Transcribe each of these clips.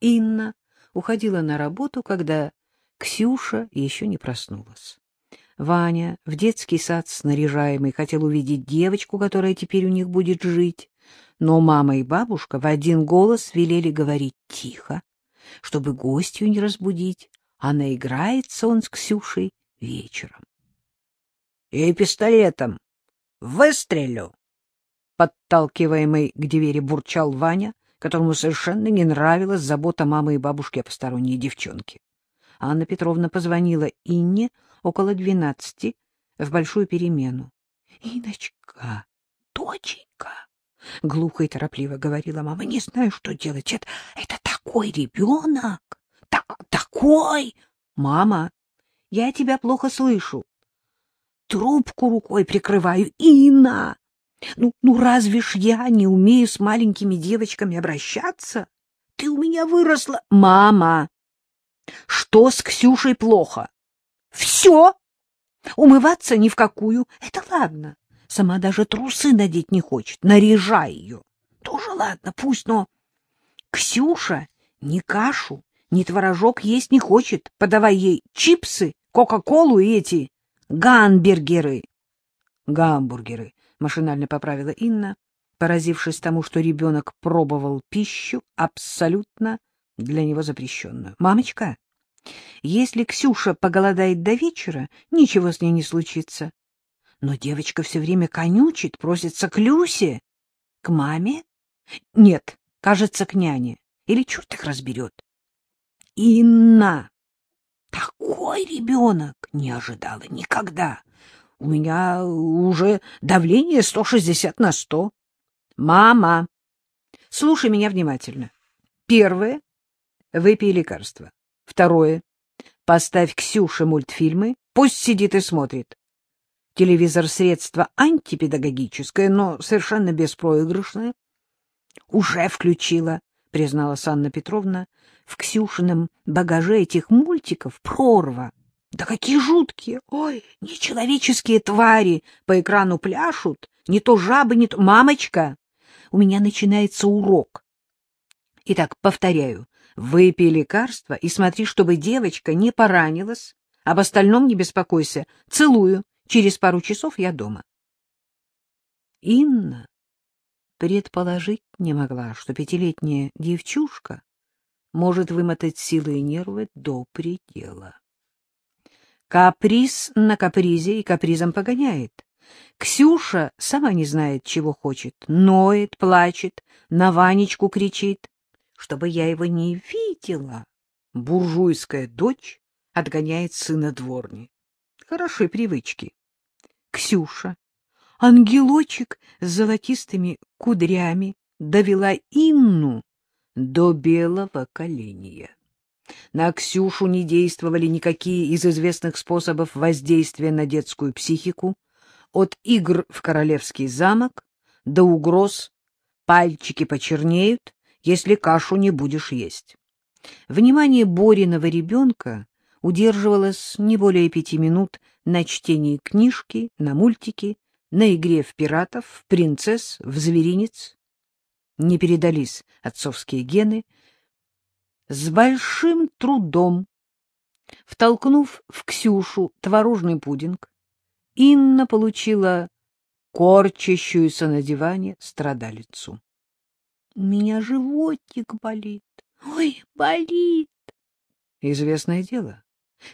Инна уходила на работу, когда Ксюша еще не проснулась. Ваня, в детский сад снаряжаемый, хотел увидеть девочку, которая теперь у них будет жить, но мама и бабушка в один голос велели говорить тихо, чтобы гостью не разбудить, а наиграется он с Ксюшей вечером. — И пистолетом выстрелю! Подталкиваемый к двери бурчал Ваня, которому совершенно не нравилась забота мамы и бабушки о посторонней девчонке. Анна Петровна позвонила Инне около двенадцати в большую перемену. — Иночка, доченька, — глухо и торопливо говорила мама, — не знаю, что делать. Это, это такой ребенок, так, такой! Мама, я тебя плохо слышу. Трубку рукой прикрываю. Инна! Ну, ну разве ж я не умею с маленькими девочками обращаться? Ты у меня выросла. Мама! Что с Ксюшей плохо? Все! Умываться ни в какую. Это ладно. Сама даже трусы надеть не хочет. Наряжай ее. Тоже ладно, пусть, но... Ксюша ни кашу, ни творожок есть не хочет. Подавай ей чипсы, кока-колу и эти гамбургеры. Гамбургеры, машинально поправила Инна, поразившись тому, что ребенок пробовал пищу абсолютно для него запрещенную. Мамочка, если Ксюша поголодает до вечера, ничего с ней не случится. Но девочка все время конючит, просится к Люсе. К маме? Нет, кажется, к няне. Или черт их разберет. Инна! Такой ребенок не ожидала никогда. У меня уже давление 160 на 100. Мама, слушай меня внимательно. Первое — выпей лекарство. Второе — поставь Ксюше мультфильмы, пусть сидит и смотрит. Телевизор — средство антипедагогическое, но совершенно беспроигрышное. — Уже включила, — призналась Анна Петровна. В Ксюшином багаже этих мультиков прорва. Да какие жуткие! Ой, нечеловеческие твари по экрану пляшут. Не то жабы, не то... Мамочка, у меня начинается урок. Итак, повторяю, выпей лекарство и смотри, чтобы девочка не поранилась. Об остальном не беспокойся. Целую. Через пару часов я дома. Инна предположить не могла, что пятилетняя девчушка может вымотать силы и нервы до предела. Каприз на капризе и капризом погоняет. Ксюша сама не знает, чего хочет, ноет, плачет, на Ванечку кричит, чтобы я его не видела. Буржуйская дочь отгоняет сына дворни. Хороши привычки. Ксюша, ангелочек с золотистыми кудрями, довела Инну до белого коленя. На Ксюшу не действовали никакие из известных способов воздействия на детскую психику, от игр в королевский замок до угроз «пальчики почернеют, если кашу не будешь есть». Внимание Бориного ребенка удерживалось не более пяти минут на чтении книжки, на мультики, на игре в пиратов, в принцесс, в зверинец. Не передались отцовские гены. С большим трудом, втолкнув в Ксюшу творожный пудинг, Инна получила корчащуюся на диване страдалицу. — У меня животик болит. Ой, болит. Известное дело.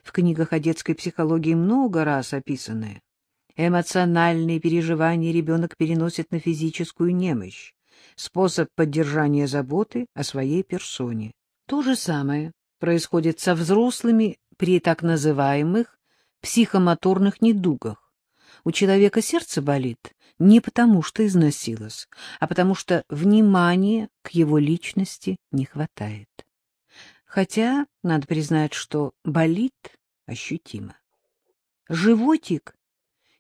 В книгах о детской психологии много раз описанное. Эмоциональные переживания ребенок переносит на физическую немощь, способ поддержания заботы о своей персоне. То же самое происходит со взрослыми при так называемых психомоторных недугах. У человека сердце болит не потому, что износилось, а потому что внимания к его личности не хватает. Хотя, надо признать, что болит ощутимо. Животик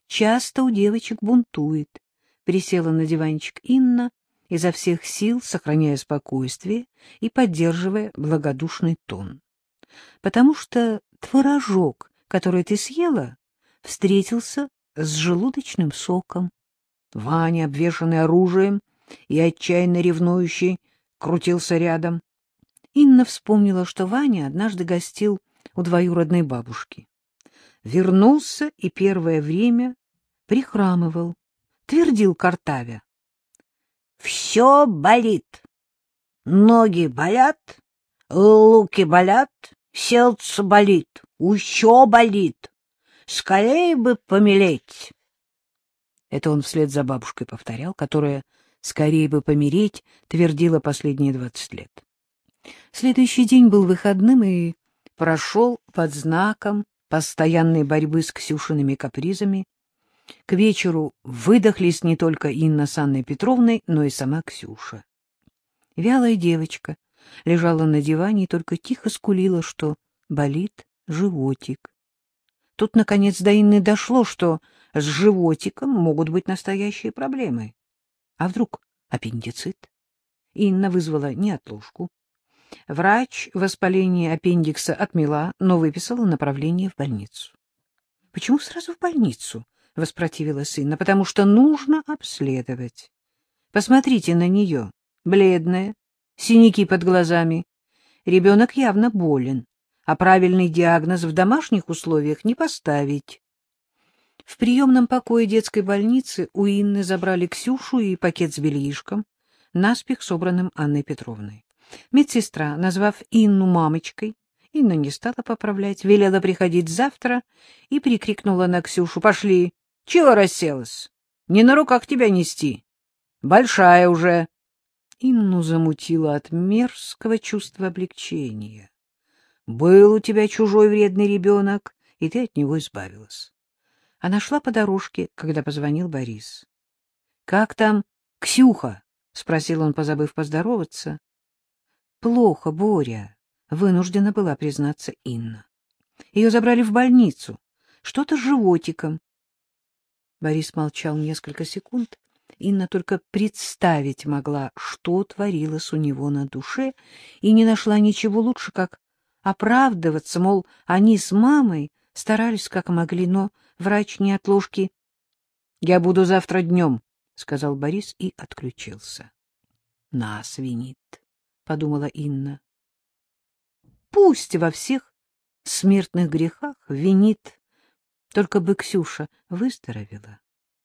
часто у девочек бунтует. Присела на диванчик Инна, изо всех сил сохраняя спокойствие и поддерживая благодушный тон. Потому что творожок, который ты съела, встретился с желудочным соком. Ваня, обвешанный оружием и отчаянно ревнующий, крутился рядом. Инна вспомнила, что Ваня однажды гостил у двоюродной бабушки. Вернулся и первое время прихрамывал, твердил картавя. — Все болит. Ноги болят, луки болят, сердце болит, еще болит. Скорее бы помереть. Это он вслед за бабушкой повторял, которая «скорее бы помереть» твердила последние двадцать лет. Следующий день был выходным и прошел под знаком постоянной борьбы с Ксюшиными капризами. К вечеру выдохлись не только Инна с Анной Петровной, но и сама Ксюша. Вялая девочка лежала на диване и только тихо скулила, что болит животик. Тут, наконец, до Инны дошло, что с животиком могут быть настоящие проблемы. А вдруг аппендицит? Инна вызвала неотложку. Врач воспаление аппендикса отмела, но выписала направление в больницу. — Почему сразу в больницу? — воспротивилась Инна. — Потому что нужно обследовать. Посмотрите на нее. Бледная, синяки под глазами. Ребенок явно болен а правильный диагноз в домашних условиях не поставить. В приемном покое детской больницы у Инны забрали Ксюшу и пакет с бельишком, наспех собранным Анной Петровной. Медсестра, назвав Инну мамочкой, Инна не стала поправлять, велела приходить завтра и прикрикнула на Ксюшу. — Пошли! Чего расселась? Не на руках тебя нести. Большая уже. Инну замутила от мерзкого чувства облегчения. Был у тебя чужой вредный ребенок, и ты от него избавилась. Она шла по дорожке, когда позвонил Борис. — Как там Ксюха? — спросил он, позабыв поздороваться. — Плохо, Боря, — вынуждена была признаться Инна. Ее забрали в больницу. Что-то с животиком. Борис молчал несколько секунд. Инна только представить могла, что творилось у него на душе, и не нашла ничего лучше, как оправдываться, мол, они с мамой старались как могли, но врач не отложки. — Я буду завтра днем, — сказал Борис и отключился. — Нас винит, — подумала Инна. — Пусть во всех смертных грехах винит, только бы Ксюша выздоровела.